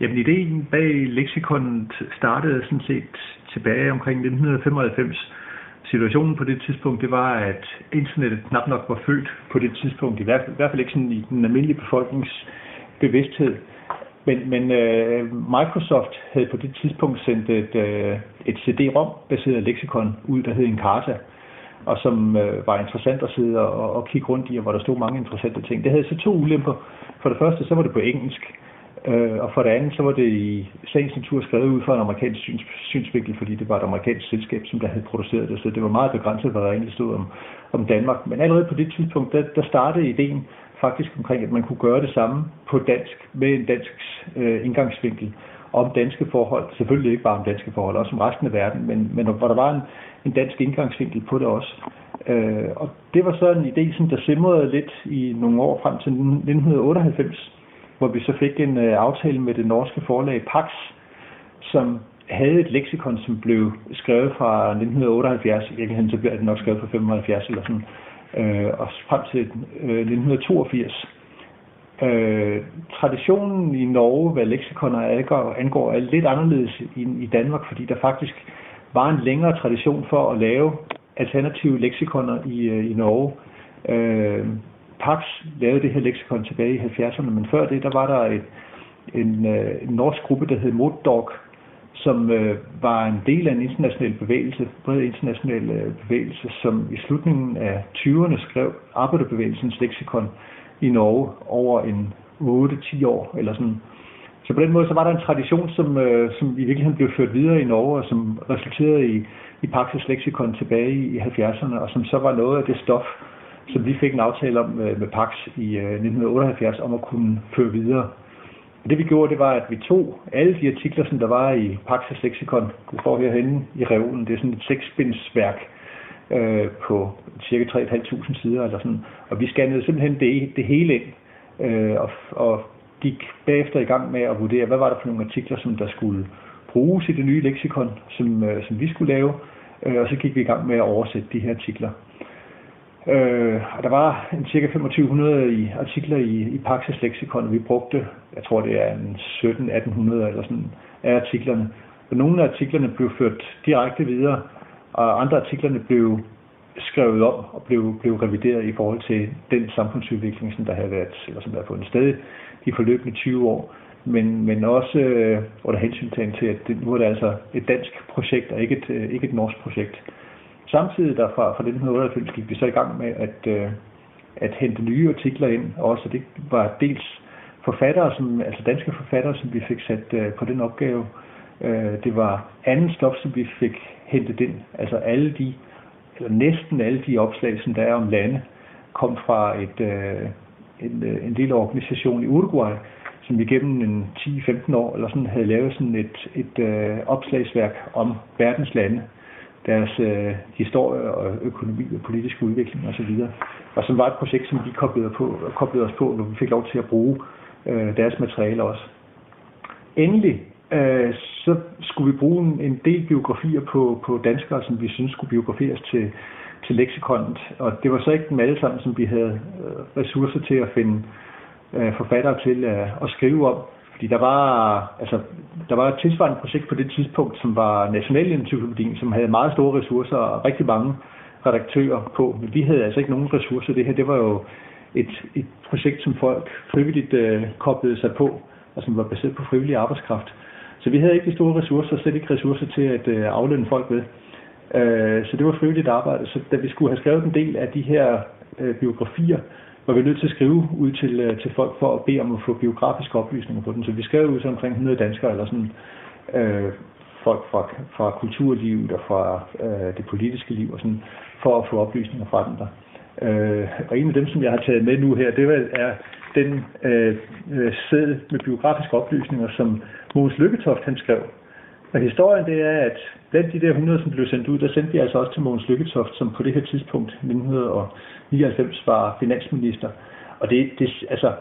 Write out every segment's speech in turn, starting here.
Jamen, ideen bag leksikonet startede sådan set tilbage omkring 1995. Situationen på det tidspunkt, det var, at internettet knap nok var født på det tidspunkt, i hvert fald, i hvert fald ikke sådan i den almindelige befolknings bevidsthed. Men, men øh, Microsoft havde på det tidspunkt sendt et, øh, et CD-ROM-baseret leksikon ud, der hed Encarta, og som øh, var interessant at sidde og, og kigge rundt i, og hvor der stod mange interessante ting. Det havde så to ulemper. For det første, så var det på engelsk, Øh, og for det andet, så var det i sagens natur skrevet ud fra en amerikansk syns, synsvinkel, fordi det var et amerikansk selskab, som der havde produceret det, så det var meget begrænset, hvad der egentlig stod om, om Danmark. Men allerede på det tidspunkt, der, der startede ideen faktisk omkring, at man kunne gøre det samme på dansk med en dansk øh, indgangsvinkel om danske forhold. Selvfølgelig ikke bare om danske forhold, også om resten af verden, men, men hvor der var en, en dansk indgangsvinkel på det også. Øh, og det var så en idé, som der simrede lidt i nogle år frem til 1998, hvor vi så fik en øh, aftale med det norske forlag Pax, som havde et leksikon, som blev skrevet fra 1978. I virkeligheden så bliver det nok skrevet fra 75 eller sådan øh, og frem til øh, 1982. Øh, traditionen i Norge, hvad leksikoner angår, angår, er lidt anderledes end i Danmark, fordi der faktisk var en længere tradition for at lave alternative leksikoner i, øh, i Norge. Øh, Pax lavede det her leksikon tilbage i 70'erne, men før det, der var der et, en, øh, en norsk gruppe, der hed Moddog, som øh, var en del af en international bevægelse, bred international øh, bevægelse, som i slutningen af 20'erne skrev Arbejderbevægelsens leksikon i Norge over en 8-10 år, eller sådan. Så på den måde så var der en tradition, som, øh, som i virkeligheden blev ført videre i Norge, og som resulterede i, i Paxos leksikon tilbage i 70'erne, og som så var noget af det stof, som vi fik en aftale om med, med Pax i øh, 1978 om at kunne føre videre. Og det vi gjorde, det var, at vi tog alle de artikler, som der var i Pax's Lexikon, det står herhenne i reolen, det er sådan et seksbindsværk øh, på cirka 3.500 sider eller sådan, og vi scannede simpelthen det, det hele ind, øh, og, og gik bagefter i gang med at vurdere, hvad var der for nogle artikler, som der skulle bruges i det nye leksikon, som, øh, som vi skulle lave, øh, og så gik vi i gang med at oversætte de her artikler. Øh, og der var en cirka 2500 i artikler i, i Paxis leksikon, vi brugte, jeg tror det er en 17-1800 eller sådan, af artiklerne. Og nogle af artiklerne blev ført direkte videre, og andre artiklerne blev skrevet om og blev, blev revideret i forhold til den samfundsudvikling, som der havde været, eller som der havde fundet sted de forløbende 20 år. Men, men også øh, under hensyn til, at det, nu er det altså et dansk projekt, og ikke et, øh, ikke et norsk projekt. Samtidig derfra fra 1998 gik vi så i gang med at, øh, at hente nye artikler ind, også. Det var dels forfattere, som, altså danske forfattere, som vi fik sat øh, på den opgave. Øh, det var anden stof, som vi fik hentet ind, altså alle de, eller næsten alle de opslag, som der er om lande, kom fra et, øh, en, øh, en lille organisation i Uruguay, som igennem en 10-15 år eller sådan havde lavet sådan et, et øh, opslagsværk om verdens lande, deres øh, historie og økonomi og politisk udvikling osv. Og, og som var et projekt, som vi koblede, på, koblede os på, hvor vi fik lov til at bruge øh, deres materiale også. Endelig øh, så skulle vi bruge en, en del biografier på, på danskere, som vi synes skulle biograferes til, til leksikonet. Og det var så ikke dem alle sammen, som vi havde øh, ressourcer til at finde øh, forfattere til øh, at skrive om. Fordi der var, altså, der var et tilsvarende projekt på det tidspunkt, som var Nationalencyklopædien, som havde meget store ressourcer og rigtig mange redaktører på. Men vi havde altså ikke nogen ressourcer. Det her, det var jo et, et projekt, som folk frivilligt øh, koblede sig på, og som var baseret på frivillig arbejdskraft. Så vi havde ikke de store ressourcer, slet ikke ressourcer til at øh, aflønne folk ved. Øh, så det var frivilligt arbejde. Så da vi skulle have skrevet en del af de her øh, biografier, var vi nødt til at skrive ud til, øh, til folk for at bede om at få biografiske oplysninger på den. Så vi skrev ud til omkring 100 danskere, eller sådan øh, folk fra, fra kulturlivet og fra øh, det politiske liv, og sådan, for at få oplysninger fra dem der. Øh, og en af dem, som jeg har taget med nu her, det er den øh, øh, sæd med biografiske oplysninger, som Mogens Lykketoft han skrev. Og historien det er, at blandt de der 100, som blev sendt ud, der sendte vi altså også til Mogens Lykketoft, som på det her tidspunkt, 1999, var finansminister. Og det, det, altså,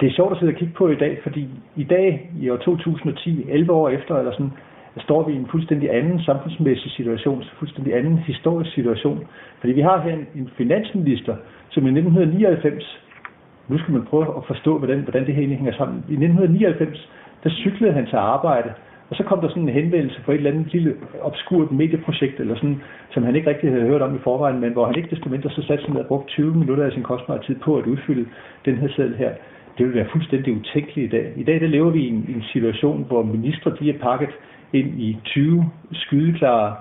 det er sjovt at sidde og kigge på i dag, fordi i dag, i år 2010, 11 år efter, eller sådan, står vi i en fuldstændig anden samfundsmæssig situation, en fuldstændig anden historisk situation. Fordi vi har her en, en finansminister, som i 1999, nu skal man prøve at forstå, hvordan, hvordan det her egentlig hænger sammen. I 1999 der cyklede han til arbejde, og så kom der sådan en henvendelse for et eller andet lille obskurt medieprojekt, eller sådan, som han ikke rigtig havde hørt om i forvejen, men hvor han ikke desto mindre så satte sig ned og brugte 20 minutter af sin kostbare tid på at udfylde den her seddel her. Det ville være fuldstændig utænkeligt i dag. I dag der lever vi i en, en situation, hvor ministre de er pakket ind i 20 skydeklare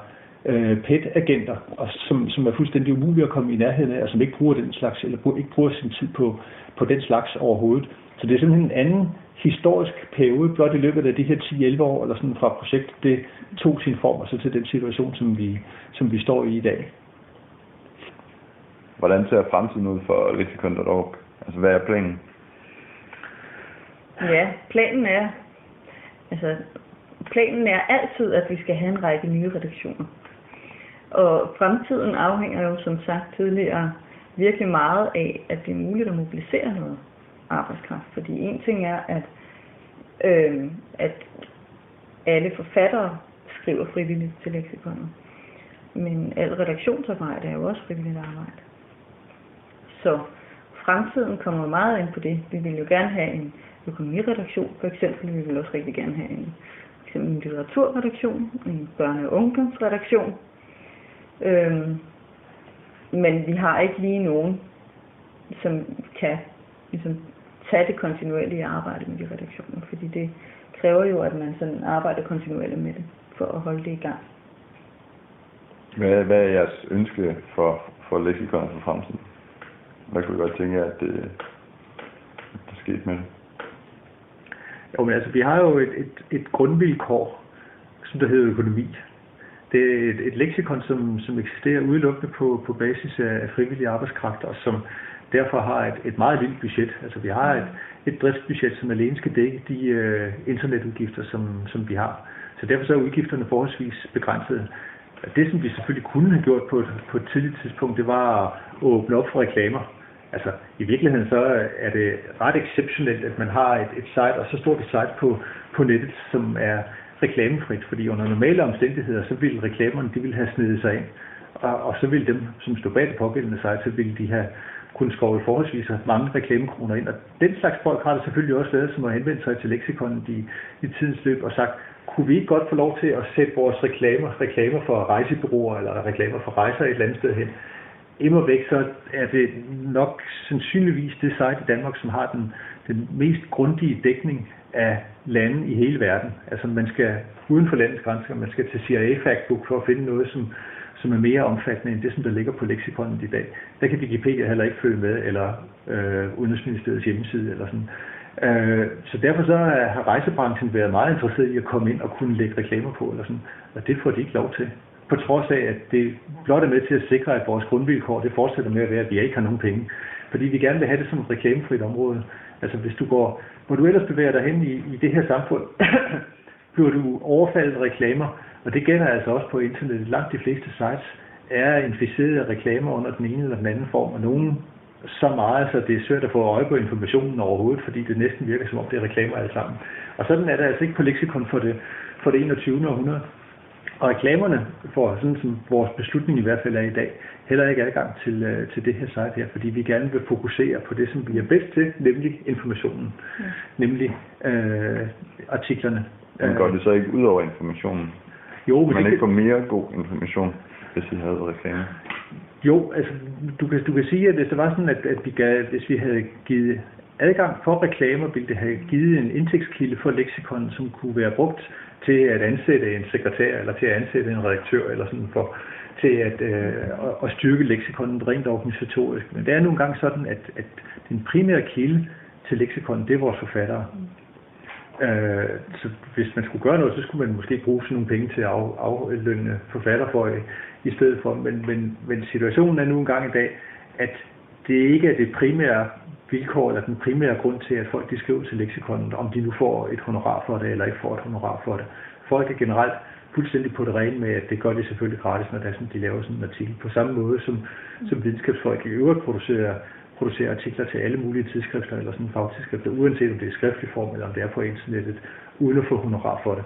øh, PET-agenter, og som, som er fuldstændig umulige at komme i nærheden af, og som ikke bruger den slags, eller bruger, ikke bruger sin tid på, på den slags overhovedet. Så det er simpelthen en anden historisk periode, blot i løbet af de her 10-11 år, eller sådan fra projektet, det tog sin form, og så til den situation, som vi, som vi står i i dag. Hvordan ser fremtiden ud for Lexicon.org? Altså, hvad er planen? Ja, planen er, altså, planen er altid, at vi skal have en række nye redaktioner. Og fremtiden afhænger jo, som sagt tidligere, virkelig meget af, at det er muligt at mobilisere noget arbejdskraft. Fordi en ting er, at, øh, at alle forfattere skriver frivilligt til leksikonet. Men al redaktionsarbejde er jo også frivilligt arbejde. Så fremtiden kommer meget ind på det. Vi vil jo gerne have en økonomiredaktion, for eksempel. Vi vil også rigtig gerne have en, eksempel en litteraturredaktion, en børne- og ungdomsredaktion. Øhm, men vi har ikke lige nogen, som kan ligesom, tage det kontinuerlige arbejde med de redaktioner, fordi det kræver jo, at man sådan arbejder kontinuerligt med det, for at holde det i gang. Hvad, hvad er jeres ønske for, for leksikonet for fremtiden? Hvad kunne I godt tænke jer, at det, at det skete med det? Jo, men altså, vi har jo et, et, et grundvilkår, som der hedder økonomi. Det er et, et leksikon, som, som eksisterer udelukkende på, på basis af frivillige arbejdskraft, og som derfor har et, et meget lille budget. Altså vi har et, et driftsbudget, som alene skal dække de øh, internetudgifter, som, som vi har. Så derfor så er udgifterne forholdsvis begrænsede. Det, som vi selvfølgelig kunne have gjort på et, på et tidligt tidspunkt, det var at åbne op for reklamer. Altså, i virkeligheden så er det ret exceptionelt, at man har et, et site, og så stort et site på, på nettet, som er reklamefrit, fordi under normale omstændigheder, så ville reklamerne, de ville have snedet sig ind, og, og så ville dem, som stod bag det pågældende site, så ville de have kun skove forholdsvis mange reklamekroner ind. Og den slags folk har det selvfølgelig også været, som har henvendt sig til leksikonen i, i tidens løb og sagt, kunne vi ikke godt få lov til at sætte vores reklamer, reklamer for rejsebureauer eller reklamer for rejser et eller andet sted hen, immer væk, så er det nok sandsynligvis det site i Danmark, som har den, den mest grundige dækning af lande i hele verden. Altså man skal uden for landets grænser, man skal til CIA Factbook for at finde noget, som, som er mere omfattende end det, som der ligger på leksikonet i dag. Der kan Wikipedia heller ikke følge med, eller øh, Udenrigsministeriets hjemmeside, eller sådan. Øh, så derfor så har rejsebranchen været meget interesseret i at komme ind og kunne lægge reklamer på, eller sådan. og det får de ikke lov til på trods af, at det blot er med til at sikre, at vores grundvilkår det fortsætter med at være, at vi ikke har nogen penge. Fordi vi gerne vil have det som et reklamefrit område. Altså hvis du går, hvor du ellers bevæger dig hen i, i det her samfund, bliver du overfaldet reklamer, og det gælder altså også på internettet. Langt de fleste sites er inficeret af reklamer under den ene eller den anden form, og nogen så meget, så det er svært at få øje på informationen overhovedet, fordi det næsten virker som om det er reklamer alle sammen. Og sådan er det altså ikke på leksikon for det, for det 21. århundrede. Og reklamerne får, sådan som vores beslutning i hvert fald er i dag, heller ikke adgang til, uh, til det her site her, fordi vi gerne vil fokusere på det, som vi er bedst til, nemlig informationen, ja. nemlig uh, artiklerne. Men går det så ikke ud over informationen? Jo, men man det ikke får mere god information, hvis vi havde reklame? Jo, altså du kan, du kan sige, at hvis det var sådan, at, at vi gav, hvis vi havde givet adgang for reklamer, ville det have givet en indtægtskilde for leksikon, som kunne være brugt til at ansætte en sekretær, eller til at ansætte en redaktør, eller sådan for, til at, øh, at styrke leksikonen rent organisatorisk. Men det er nogle gange sådan, at, at den primære kilde til leksikonen, det er vores forfattere. Øh, så hvis man skulle gøre noget, så skulle man måske bruge sådan nogle penge til at af, aflønne forfatter for i, i stedet for. Men, men, men situationen er nu engang i dag, at det ikke er det primære vilkår eller den primære grund til, at folk de skriver til leksikonet, om de nu får et honorar for det eller ikke får et honorar for det. Folk er generelt fuldstændig på det rene med, at det gør de selvfølgelig gratis, når det er sådan, de laver sådan en artikel. På samme måde som, som videnskabsfolk i øvrigt producerer, producerer artikler til alle mulige tidsskrifter eller sådan fagtidsskrifter, uanset om det er skriftlig form eller om det er på internettet, uden at få honorar for det.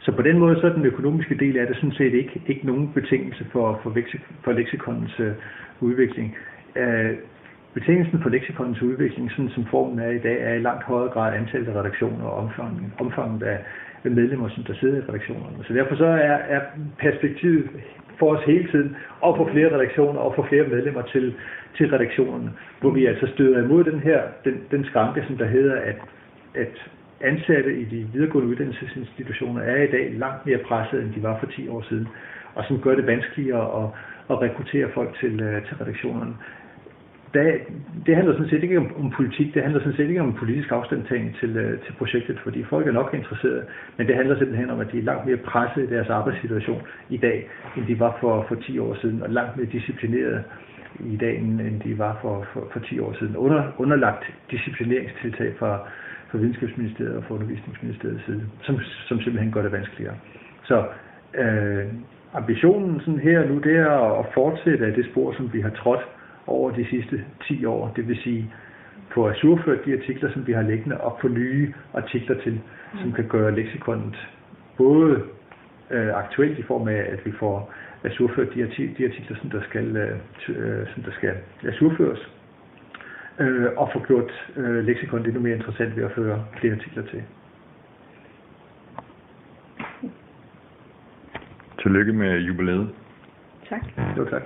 Så på den måde så er den økonomiske del af det sådan set ikke, ikke nogen betingelse for, for, for leksikonens øh, udvikling. Uh, betingelsen for leksikonens udvikling, sådan som formen er i dag, er i langt højere grad antallet af redaktioner og omfanget, omfanget af medlemmer, som der sidder i redaktionerne. Så derfor så er, er perspektivet for os hele tiden at få flere redaktioner og få flere medlemmer til, til redaktionerne, hvor vi altså støder imod den her, den, den skranke, som der hedder, at, at ansatte i de videregående uddannelsesinstitutioner er i dag langt mere presset, end de var for 10 år siden, og som gør det vanskeligere at, at rekruttere folk til, øh, til redaktionerne der, det handler sådan set ikke om, om politik, det handler sådan set ikke om politisk afstandtagen til, øh, til projektet, fordi folk er nok interesserede, men det handler simpelthen om, at de er langt mere presset i deres arbejdssituation i dag, end de var for, for 10 år siden, og langt mere disciplineret i dag, end de var for, for, for 10 år siden. Under, underlagt disciplineringstiltag fra, fra Videnskabsministeriet og fra Undervisningsministeriets side, som, som simpelthen gør det vanskeligere. Så øh, ambitionen sådan her og nu, det er at fortsætte af det spor, som vi har trådt over de sidste 10 år. Det vil sige, få asurført de artikler, som vi har liggende, og få nye artikler til, som kan gøre leksikonet både øh, aktuelt i form af, at vi får asurført de, artikler, de artikler, som der skal, øh, som der skal asurføres, øh, og få gjort øh, leksikonet endnu mere interessant ved at føre flere artikler til. Tillykke med jubilæet. Tak. Jo, tak.